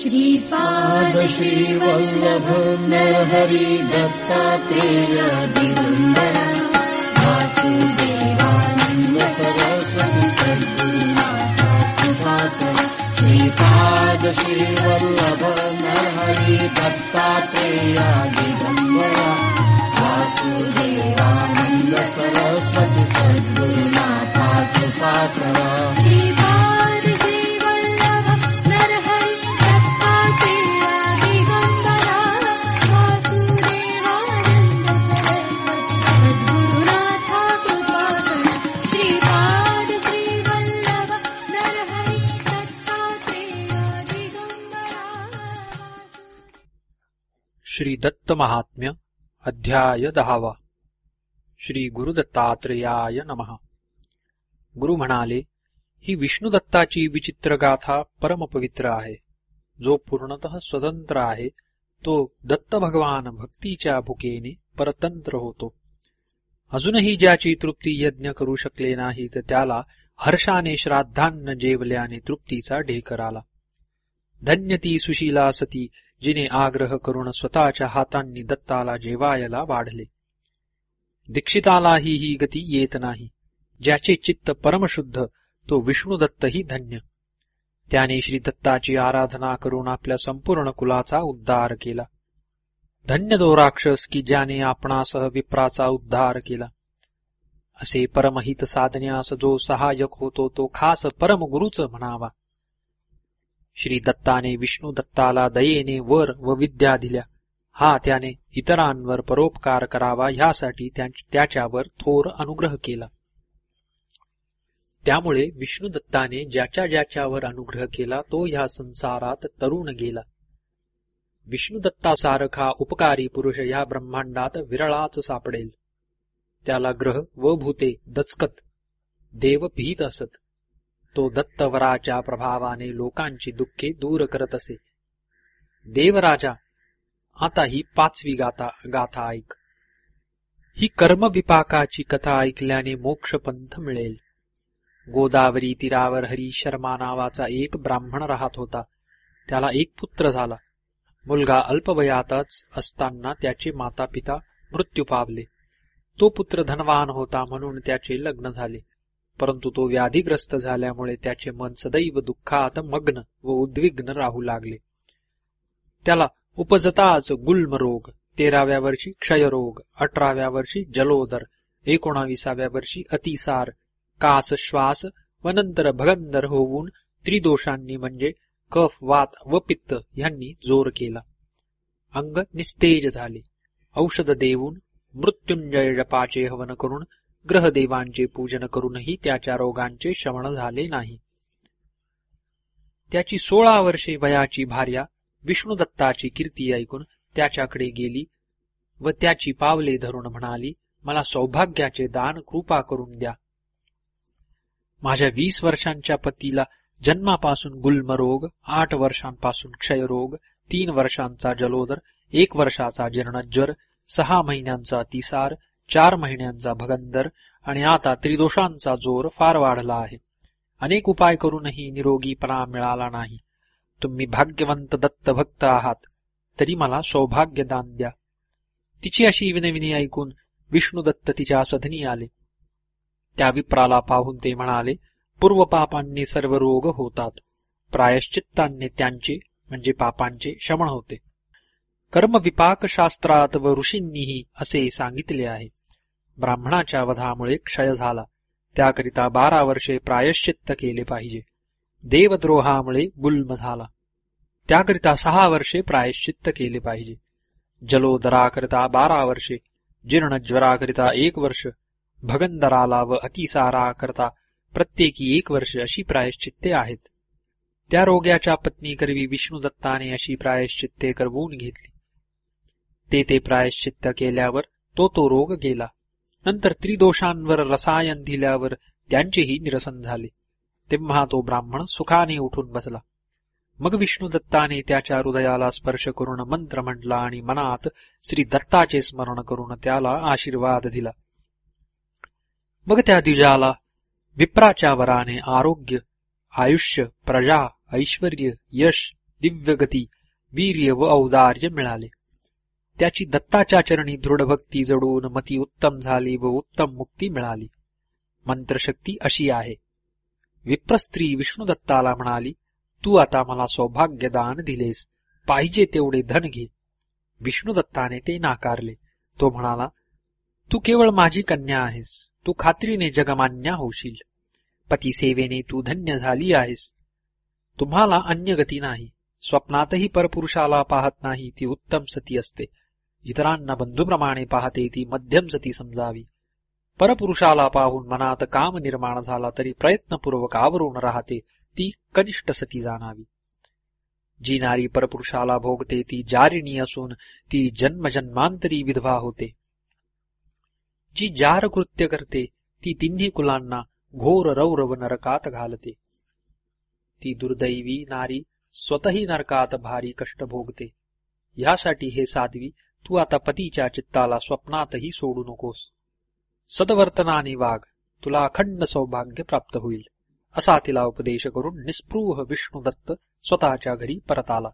श्रीपाद श्रीवल्लभ नरहरि दत्तात्रेय दिगम्बर वासुदेवानन्द सरस्वती सद्गुरुनाथ कृपाकर श्रीपाद श्रीवल्लभ नरहरि दत्तात्रेय दिगम्बर वासुदेवानन्द सरस्वती सद्गुरुनाथ कृपाकर श्री दत्त महात्म्य अध्याय दहावा. श्री गुरुदत्तात्रेयाय नमः. गुरु म्हणाले ही विष्णुदत्ताची विचित्र गाथा परमपवित्र आहे. जो पूर्णत स्वतंत्र आहे तो दत्त भगवान भक्तीच्या भुकेने परतंत्र होतो. अजूनही ज्याची तृप्ती यज्ञ करू शकले नाही तर त्याला हर्षाने श्राद्धान्न जेवल्याने तृप्तीचा ढेकर आला. धन्यती सुशीला सती जिने आग्रह करून स्वतःच्या हातांनी दत्ताला जेवायला वाढले. दीक्षितालाही ही गती येत नाही. ज्याचे चित्त परमशुद्ध तो विष्णुदत्तही धन्य. त्याने श्री दत्ताची आराधना करून आपल्या संपूर्ण कुलाचा उद्धार केला. धन्य तो राक्षस की ज्याने आपणासह विप्राचा उद्धार केला. असे परमहित साधण्यास जो सहाय्यक होतो तो खास परमगुरुच म्हणावा. श्री दत्ताने विष्णू दत्ताला दयेने वर व विद्या दिल्या. हा त्याने इतरांवर परोपकार करावा ह्यासाठी त्या- त्याच्यावर थोर अनुग्रह केला. त्यामुळे विष्णू दत्ताने ज्याच्या ज्याच्यावर अनुग्रह केला तो ह्या संसारात तरुण गेला. विष्णू दत्तासारखा उपकारी पुरुष या ब्रह्मांडात विरळाच सापडेल. त्याला ग्रह व भूते दचकत देव भीत असत. तो दत्तवराच्या प्रभावाने लोकांची दुःखे दूर करत असे. देवराजा आता ही पाचवी गाथा गाथा ऐक. ही कर्मविपाकाची कथा ऐकल्याने मोक्षपंथ मिळेल. गोदावरी तीरावर हरी शर्मा नावाचा एक ब्राह्मण राहत होता. त्याला एक पुत्र झाला. मुलगा अल्पवयातच असताना त्याचे माता पिता मृत्यू पावले. तो पुत्र धनवान होता म्हणून त्याचे लग्न झाले. परंतु तो व्याधीग्रस्त झाल्यामुळे त्याचे मन सदैव दुःखात मग्न व उद्विग्न राहू लागले. त्याला उपजताच गुल्म रोग तेराव्या वर्षी क्षयरोग अठराव्या वर्षी जलोदर एकोणाविसाव्या वर्षी अतिसार कास श्वास व नंतर भगंदर होऊन त्रिदोषांनी म्हणजे कफ वात व पित्त यांनी जोर केला. अंग निस्तेज झाले. औषध देऊन मृत्युंजय जपाचे हवन करून ग्रहदेवांचे पूजन करूनही त्याच्या रोगांचे शमन झाले नाही. त्याची सोळा वर्षे वयाची भार्या विष्णुदत्ताची कीर्ती ऐकून त्याच्याकडे गेली व त्याची पावले धरून म्हणाली मला सौभाग्याचे दान कृपा करून द्या. माझ्या वीस वर्षांच्या पतीला जन्मापासून गुल्मरोग आठ वर्षांपासून क्षयरोग तीन वर्षांचा जलोदर एक वर्षाचा जीर्णज्वर सहा महिन्यांचा तिसार चार महिन्यांचा भगंदर आणि आता त्रिदोषांचा जोर फार वाढला आहे. अनेक उपाय करूनही निरोगीपणा मिळाला नाही. तुम्ही भाग्यवंत दत्त भक्त आहात. तरी मला सौभाग्य दान द्या. तिची अशी विनविनी ऐकून विष्णुदत्त तिच्या सधनी आले. त्या विप्राला पाहून ते म्हणाले पूर्वपापांनी सर्व रोग होतात. प्रायश्चित्तांनी त्यांचे म्हणजे पापांचे शमन होते. कर्मविपाक शास्त्रात व ऋषींनीही असे सांगितले आहे. ब्राह्मणाच्या वधामुळे क्षय झाला. त्याकरिता बारा वर्षे प्रायश्चित्त केले पाहिजे. देवद्रोहामुळे गुल्म झाला. त्याकरिता सहा वर्षे प्रायश्चित्त केले पाहिजे. जलोदराकरिता बारा वर्षे जीर्णज्वराकरिता एक वर्ष भगंदराला व अतिसाराकरता प्रत्येकी एक वर्ष अशी प्रायश्चित्ते आहेत. त्या रोग्याच्या पत्नीकरवी विष्णुदत्ताने अशी प्रायश्चित्ते करवून घेतली. ते ते प्रायश्चित्त केल्यावर तो तो रोग गेला. नंतर त्रिदोषांवर रसायन दिल्यावर त्यांचेही निरसन झाले. तेव्हा तो ब्राह्मण सुखाने उठून बसला. मग विष्णुदत्ताने त्याच्या हृदयाला स्पर्श करून मंत्र म्हटला आणि मनात श्री दत्ताचे स्मरण करून त्याला आशीर्वाद दिला. मग त्या द्विजाला विप्राच्या वराने आरोग्य आयुष्य प्रजा ऐश्वर यश दिव्य गती वीर्य व औदार्य मिळाले. त्याची दत्ताच्या चरणी दृढ भक्ती जडून मती उत्तम झाली व उत्तम मुक्ती मिळाली. मंत्रशक्ती अशी आहे. विप्रस्त्री विष्णुदत्ताला म्हणाली तू आता मला सौभाग्यदान दिलेस. पाहिजे तेवढे धन घे. विष्णुदत्ताने ते नाकारले. तो म्हणाला तू केवळ माझी कन्या आहेस. तू खात्रीने जगमान्या होशील. पतिसेवेने तू धन्य झाली आहेस. तुम्हाला अन्य गती नाही. स्वप्नातही परपुरुषाला पाहत नाही. ती उत्तम सती असते. इतरांना बंधूप्रमाणे पाहते ती मध्यम सती समजावी. परपुरुषाला पाहून मनात काम निर्माण झाला तरी प्रयत्नपूर्वक आवरून राहते ती कनिष्ठ सती जाणावी. जी नारी परपुरुषाला भोगते ती जारिणी असून ती जन्मजन्मांतरी विधवा होते. जी जार कृत्य करते ती तिन्ही कुलांना घोर रौरव नरकात घालते. ती दुर्दैवी नारी स्वतही नरकात भारी कष्ट भोगते. यासाठी हे साध्वी तू आता पतीच्या चित्ताला स्वप्नातही सोडू नकोस. सदवर्तनाने वाघ तुला अखंड सौभाग्य प्राप्त होईल. असा तिला उपदेश करून निस्पृह विष्णुदत्त स्वतःच्या घरी परत आला.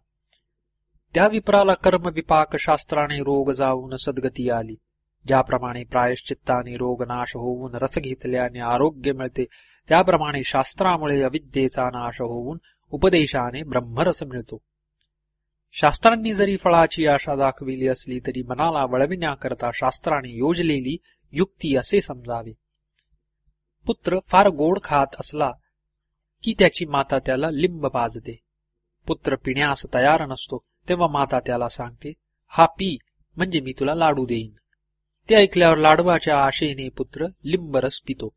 त्या विप्राला कर्म विपाक शास्त्राने रोग जाऊन सद्गती आली. ज्याप्रमाणे प्रायश्चित्ताने रोगनाश होऊन रस घेतल्याने आरोग्य मिळते त्याप्रमाणे शास्त्रामुळे अविद्येचा नाश होऊन उपदेशाने ब्रह्मरस मिळतो. शास्त्रांनी जरी फळाची आशा दाखविली असली तरी मनाला वळविण्याकरता शास्त्राने योजलेली युक्ती असे समजावे. पुत्र फार गोड खात असला की त्याची माता त्याला लिंब पाजते. पुत्र पिण्यास तयार नसतो तेव्हा माता त्याला सांगते हा पी म्हणजे मी तुला लाडू देईन. ते ऐकल्यावर लाडवाच्या आशेने पुत्र लिंबरस पितो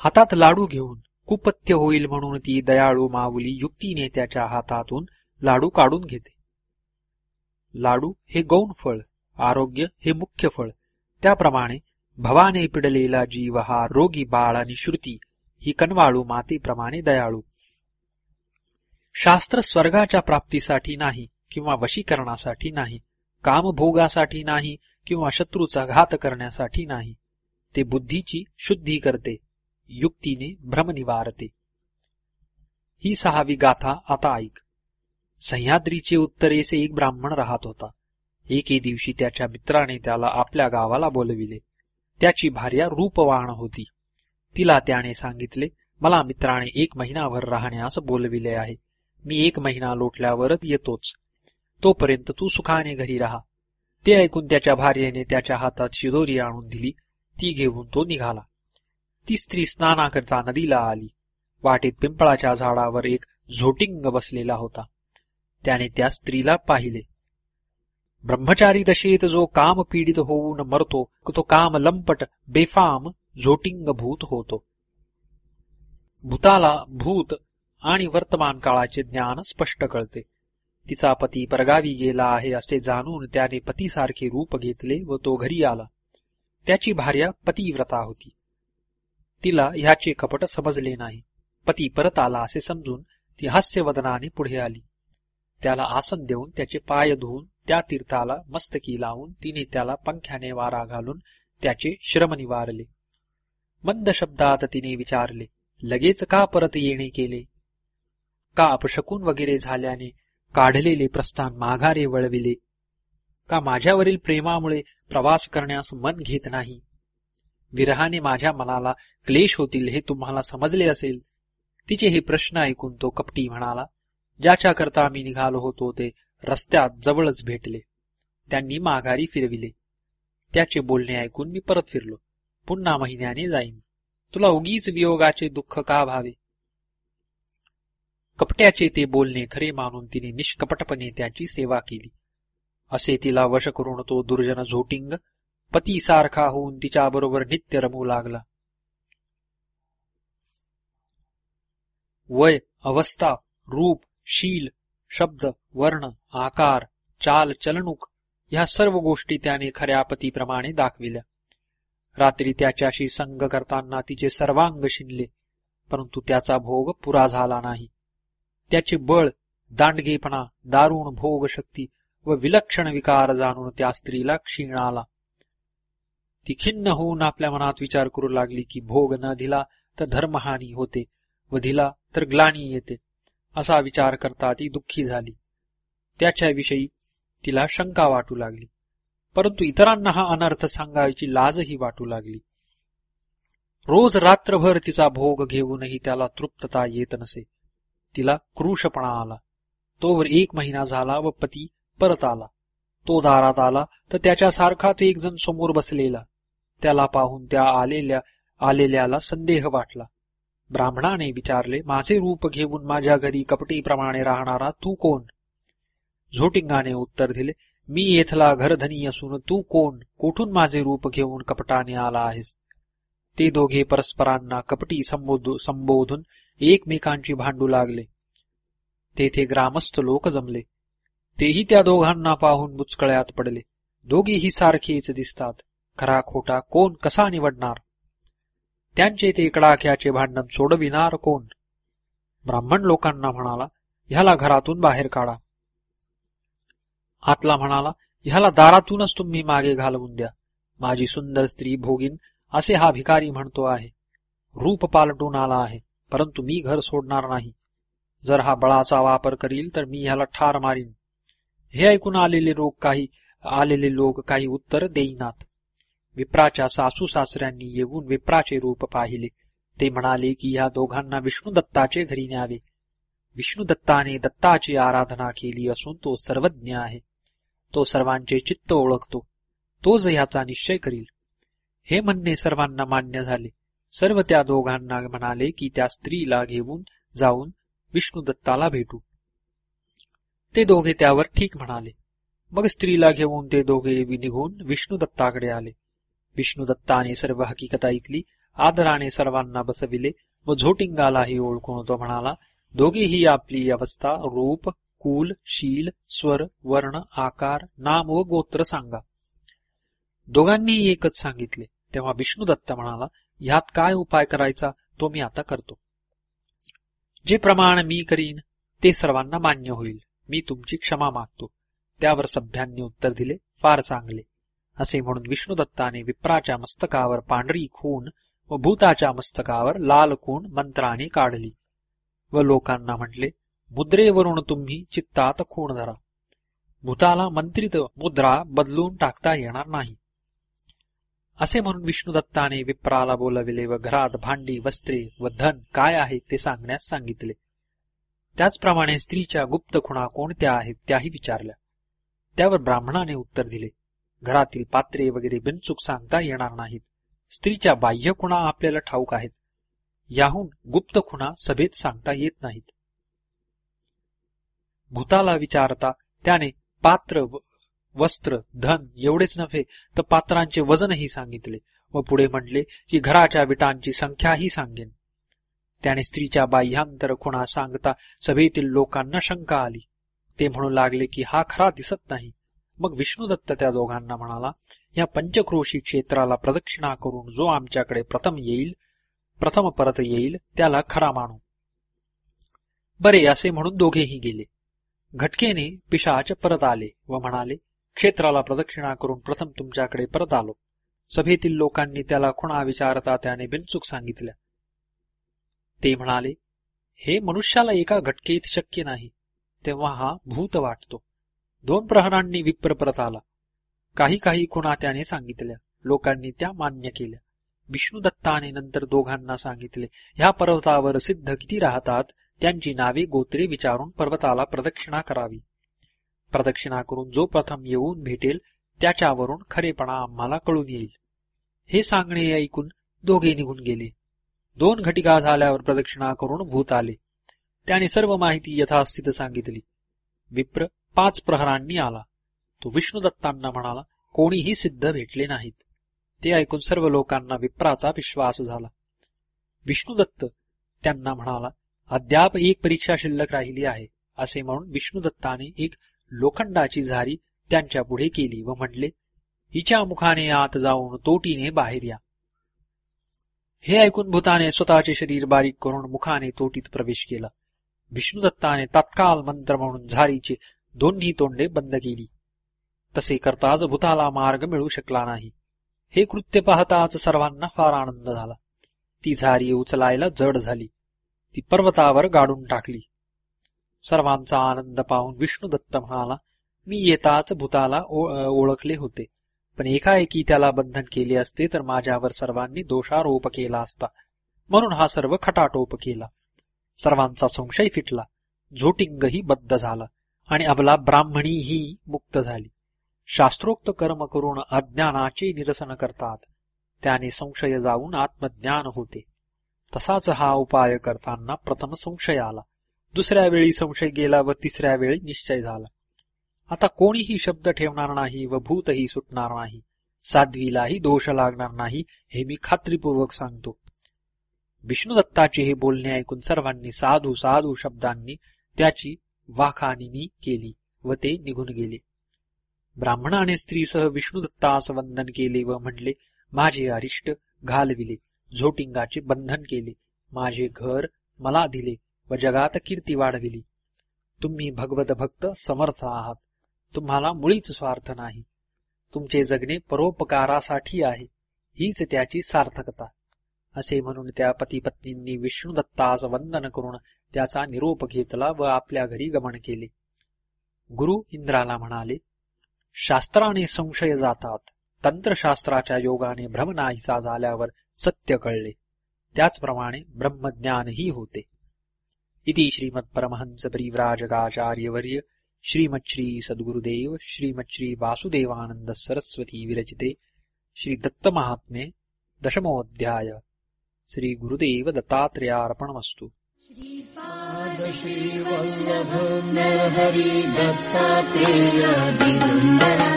हातात लाडू घेऊन कुपत्य होईल म्हणून ती दयाळू माऊली युक्तीने त्याच्या हातातून लाडू काढून घेते. लाडू हे गौण फळ आरोग्य हे मुख्य फळ. त्याप्रमाणे भवाने पिडलेला जीव हा रोगी बाळ आणि श्रुती ही कनवाळू मातेप्रमाणे दयाळू. शास्त्र स्वर्गाच्या प्राप्तीसाठी नाही किंवा वशीकरणासाठी नाही कामभोगासाठी नाही किंवा शत्रूचा घात करण्यासाठी नाही. ते बुद्धीची शुद्धी करते युक्तीने भ्रम निवारते ही सहावी गाथा आता ऐक. सह्याद्रीचे उत्तरेसे एक ब्राह्मण राहत होता. एके दिवशी त्याच्या मित्राने त्याला आपल्या गावाला बोलविले. त्याची भार्या रूपवाण होती. तिला त्याने सांगितले मला मित्राने एक महिनाभर राहण्यास बोलविले आहे. मी एक महिना लोटल्यावरच येतोच. तोपर्यंत तू सुखाने घरी राहा. ते ऐकून त्याच्या भार्येने त्याच्या हातात शिदोरी आणून दिली. ती घेऊन तो निघाला. ती स्त्री स्नानाकरता नदीला आली. वाटेत पिंपळाच्या झाडावर एक झोटिंग बसलेला होता. त्याने त्या स्त्रीला पाहिले. ब्रह्मचारी दशेत जो काम पीडित होऊन मरतो तो काम लंपट बेफाम झोटिंग भूत होतो. भूताला भूत आणि वर्तमान काळाचे ज्ञान स्पष्ट कळते तिचा पती परगावी गेला आहे असे जाणून त्याने पतीसारखे रूप घेतले व तो घरी आला. त्याची भार्या पतिव्रता होती. तिला ह्याचे कपट समजले नाही. पती परत आला असे समजून ती हास्यवदनाने पुढे आली. त्याला आसन देऊन त्याचे पाय धुवून त्या तीर्थाला मस्तकी लावून तिने त्याला पंख्याने वारा घालून त्याचे श्रम निवारले. मंद शब्दात तिने विचारले लगेच का परत येणे केले? का अपशकून वगैरे झाल्याने काढलेले प्रस्थान माघारे वळविले? का माझ्यावरील प्रेमामुळे प्रवास करण्यास मन घेत नाही? विरहाने माझ्या मनाला क्लेश होतील हे तुम्हाला समजले असेल? तिचे हे प्रश्न ऐकून तो कपटी म्हणाला ज्याच्याकरता मी निघालो होतो ते रस्त्यात जवळच भेटले. त्यांनी माघारी फिरविले. त्याचे बोलणे ऐकून मी परत फिरलो. पुन्हा महिन्याने जाईन. तुला उगीच वियोगाचे दुःख का भावे कपट्याचे ते बोलणे खरे मानून तिने निष्कपटपणे त्याची सेवा केली. असे तिला वश करून तो दुर्जन झोटिंग पतीसारखा होऊन तिच्याबरोबर नित्य रमू लागला. वय अवस्था रूप शील शब्द वर्ण आकार चाल चलणूक ह्या सर्व गोष्टी त्याने खऱ्या पतीप्रमाणे दाखविल्या. रात्री त्याच्याशी संग करताना तिचे सर्वांग शिनले परंतु त्याचा भोग पुरा झाला नाही. त्याचे बळ दांडगेपणा दारुण भोग शक्ती व विलक्षण विकार जाणून त्या स्त्रीला क्षीण आला. ती खिन्न होऊन आपल्या मनात विचार करू लागली की भोग न दिला तर धर्महानी होते व दिला तर ग्लानी येते. असा विचार करता ती दुःखी झाली. त्याच्याविषयी तिला शंका वाटू लागली. परंतु इतरांना हा अनर्थ सांगायची लाजही वाटू लागली. रोज रात्रभर तिचा भोग घेऊनही त्याला तृप्तता येत नसे. तिला क्रूशपणा आला. तोवर एक महिना झाला व पती परत आला. तो दारात आला तर त्याच्यासारखाच एक जण समोर बसलेला. त्याला पाहून त्या आलेल्या आलेल्याला संदेह वाटला. ब्राह्मणाने विचारले माझे रूप घेऊन माझ्या घरी कपटीप्रमाणे राहणारा तू कोण? झोटिंगाने उत्तर दिले मी येथला घरधनी असून तू कोण? कोठून माझे रूप घेऊन कपटाने आला आहेस? ते दोघे परस्परांना कपटी संबोधू- संबोधून एकमेकांची भांडू लागले. तेथे ग्रामस्थ लोक जमले. तेही त्या दोघांना पाहून बुचकळ्यात पडले. दोघेही सारखेच दिसतात. खरा खोटा कोण कसा निवडणार? त्यांचे ते कडाख्याचे भांडण सोडविणार कोण? ब्राह्मण लोकांना म्हणाला ह्याला घरातून बाहेर काढा. आतला म्हणाला ह्याला दारातूनच तुम्ही मागे घालवून द्या. माझी सुंदर स्त्री भोगीन असे हा भिकारी म्हणतो आहे. रूप पालटून आला आहे परंतु मी घर सोडणार नाही. जर हा बळाचा वापर करील तर मी ह्याला ठार मारीन. हे ऐकून आलेले लोक काही आलेले लोक काही उत्तर देईनात. विप्राच्या सासू सासऱ्यांनी येऊन विप्राचे रूप पाहिले. ते म्हणाले की ह्या दोघांना विष्णुदत्ताचे घरी न्यावे. विष्णुदत्ताने दत्ताची आराधना केली असून तो सर्वज्ञ आहे. तो सर्वांचे चित्त ओळखतो. तोच ह्याचा निश्चय करील. हे म्हणणे सर्वांना मान्य झाले. सर्व त्या दोघांना म्हणाले की त्या स्त्रीला घेऊन जाऊन विष्णुदत्ताला भेटू. ते दोघे त्यावर ठीक म्हणाले. मग स्त्रीला घेऊन ते दोघे निघून विष्णुदत्ताकडे आले. विष्णुदत्ताने सर्व हकीकत ऐकली आदराने सर्वांना बसविले व झोटिंगालाही ओळखून तो म्हणाला दोघेही आपली अवस्था रूप कुल शील स्वर वर्ण आकार नाम व गोत्र सांगा दोघांनीही एकच सांगितले तेव्हा विष्णुदत्त म्हणाला ह्यात काय उपाय करायचा तो मी आता करतो जे प्रमाण मी करीन ते सर्वांना मान्य होईल मी तुमची क्षमा मागतो त्यावर सभ्यांनी उत्तर दिले फार चांगले असे म्हणून विष्णुदत्ताने विप्राच्या मस्तकावर पांढरी खून व भूताच्या मस्तकावर लाल खून मंत्राने काढली व लोकांना म्हटले मुद्रेवरून तुम्ही चित्तात खूण धरा. भूताला मंत्रित मुद्रा बदलून टाकता येणार नाही. असे म्हणून विष्णुदत्ताने विप्राला बोलाविले व घरात भांडी वस्त्रे व धन काय आहे ते सांगण्यास सांगितले. त्याचप्रमाणे स्त्रीच्या गुप्त खुणा कोणत्या आहेत त्याही विचारल्या. त्यावर ब्राह्मणाने उत्तर दिले घरातील पात्रे वगैरे बिनचूक सांगता येणार नाहीत. स्त्रीच्या बाह्य खुणा आपल्याला ठाऊक आहेत. याहून गुप्त खुणा सभेत सांगता येत नाहीत. भूताला विचारता त्याने पात्र वस्त्र धन एवढेच नव्हे तर पात्रांचे वजनही सांगितले व पुढे म्हटले की घराच्या विटांची संख्याही सांगेन. त्याने स्त्रीच्या बाह्यांतर खुणा सांगता सभेतील लोकांना शंका आली. ते म्हणू लागले की हा खरा दिसत नाही. मग विष्णुदत्त त्या दोघांना म्हणाला या पंचक्रोशी क्षेत्राला प्रदक्षिणा करून जो आमच्याकडे प्रथम येईल प्रथम परत येईल त्याला खरा मानू. बरे असे म्हणून दोघेही गेले. घटकेने पिशाच परत आले व म्हणाले क्षेत्राला प्रदक्षिणा करून प्रथम तुमच्याकडे परत आलो. सभेतील लोकांनी त्याला खुणा विचारता त्याने बिनचूक सांगितल्या. ते म्हणाले हे मनुष्याला एका घटकेत शक्य नाही तेव्हा हा भूत वाटतो. दोन प्रहरांनी विप्र परत आला. काही काही खुणा त्याने सांगितल्या. लोकांनी त्या मान्य केल्या. विष्णुदत्ताने नंतर दोघांना सांगितले ह्या पर्वतावर सिद्ध किती राहतात? त्यांची नावे गोत्रे विचारून पर्वताला प्रदक्षिणा करावी. प्रदक्षिणा करून जो प्रथम येऊन भेटेल त्याच्यावरून खरेपणा आम्हाला कळून येईल. हे सांगणे ऐकून दोघे निघून गेले. दोन घटिका झाल्यावर प्रदक्षिणा करून भूत आले. त्याने सर्व माहिती यथास्थित सांगितली. विप्र पाच प्रहरांनी आला. तो विष्णुदत्तांना म्हणाला कोणीही सिद्ध भेटले नाहीत. ते ऐकून सर्व लोकांना विप्राचा विश्वास झाला. विष्णुदत्त त्यांना म्हणाला अद्याप एक परीक्षा शिल्लक राहिली आहे असे म्हणून विष्णुदत्ताने एक लोखंडाची झारी त्यांच्या पुढे केली व म्हणले हिच्या मुखाने आत जाऊन तोटीने बाहेर या. हे ऐकून भूताने स्वतःचे शरीर बारीक करून मुखाने तोटीत प्रवेश केला. विष्णुदत्ताने तत्काल मंत्र म्हणून झारीचे दोन्ही तोंडे बंद केली. तसे करताच भूताला मार्ग मिळू शकला नाही. हे कृत्य पाहताच सर्वांना फार आनंद झाला. ती झारी उचलायला जड झाली. ती पर्वतावर गाडून टाकली. सर्वांचा आनंद पाहून विष्णुदत्त म्हणाला मी येताच भूताला ओळखले होते. पण एकाएकी त्याला बंधन केले असते तर माझ्यावर सर्वांनी दोषारोप केला असता. म्हणून हा सर्व खटाटोप केला. सर्वांचा संशय फिटला. झोटिंगही बद्ध झाला. आणि अबला ब्राह्मणी ही मुक्त झाली. शास्त्रोक्त कर्म करून अज्ञानाचे निरसन करतात. त्याने संशय जाऊन आत्मज्ञान होते. तसाच हा उपाय करताना प्रथम संशय आला. दुसऱ्या वेळी संशय गेला व तिसऱ्या वेळी निश्चय झाला. आता कोणीही शब्द ठेवणार नाही व भूतही सुटणार नाही. साध्वीलाही दोष लागणार नाही हे मी खात्रीपूर्वक सांगतो. विष्णुदत्ताचे हे बोलणे ऐकून सर्वांनी साधू साधू शब्दांनी त्याची वाखाणिनी केली व ते निघून गेले. ब्राह्मणाने स्त्रीसह विष्णुदत्तास वंदन केले व म्हणले माझे अरिष्ट घालविले झोटिंगाचे बंधन केले माझे घर मला दिले व जगात कीर्ती वाढविली. तुम्ही भगवत भक्त समर्थ आहात. तुम्हाला मुळीच स्वार्थ नाही. तुमचे जगणे परोपकारासाठी आहे. हीच त्याची सार्थकता. असे म्हणून त्या पतीपत्नींनी विष्णुदत्तास वंदन करून त्याचा निरोप घेतला व आपल्या घरी गमन केले. गुरु इंद्राला म्हणाले शास्त्राने संशय जातात. तंत्रशास्त्राच्या योगाने भ्रम नाहीसा झाल्यावर सत्य कळले. त्याचप्रमाणे ब्रह्मज्ञानही होते. इति श्रीमत्परमहंस परिव्राजकाचार्यवर्य श्रीमच्छ्री सद्गुरुदेव श्रीमच्छ्री वासुदेवानंद सरस्वती विरचिते श्री दत्तमहात्म्ये दशमोऽध्याय श्री गुरुदेव दत्तात्रेयार्पणमस्तु। श्रीवल्लभ नरहरि दत्तात्रेय दिगम्बरा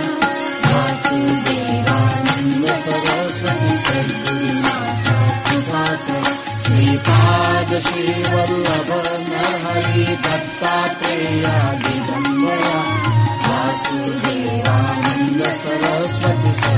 वासुदेवानन्द सरस्वती सद्गुरुनाथा कृपाकर श्रीपाद श्रीवल्लभ नरहरि दिगम्बरा वासुदेवानन्द सरस्वती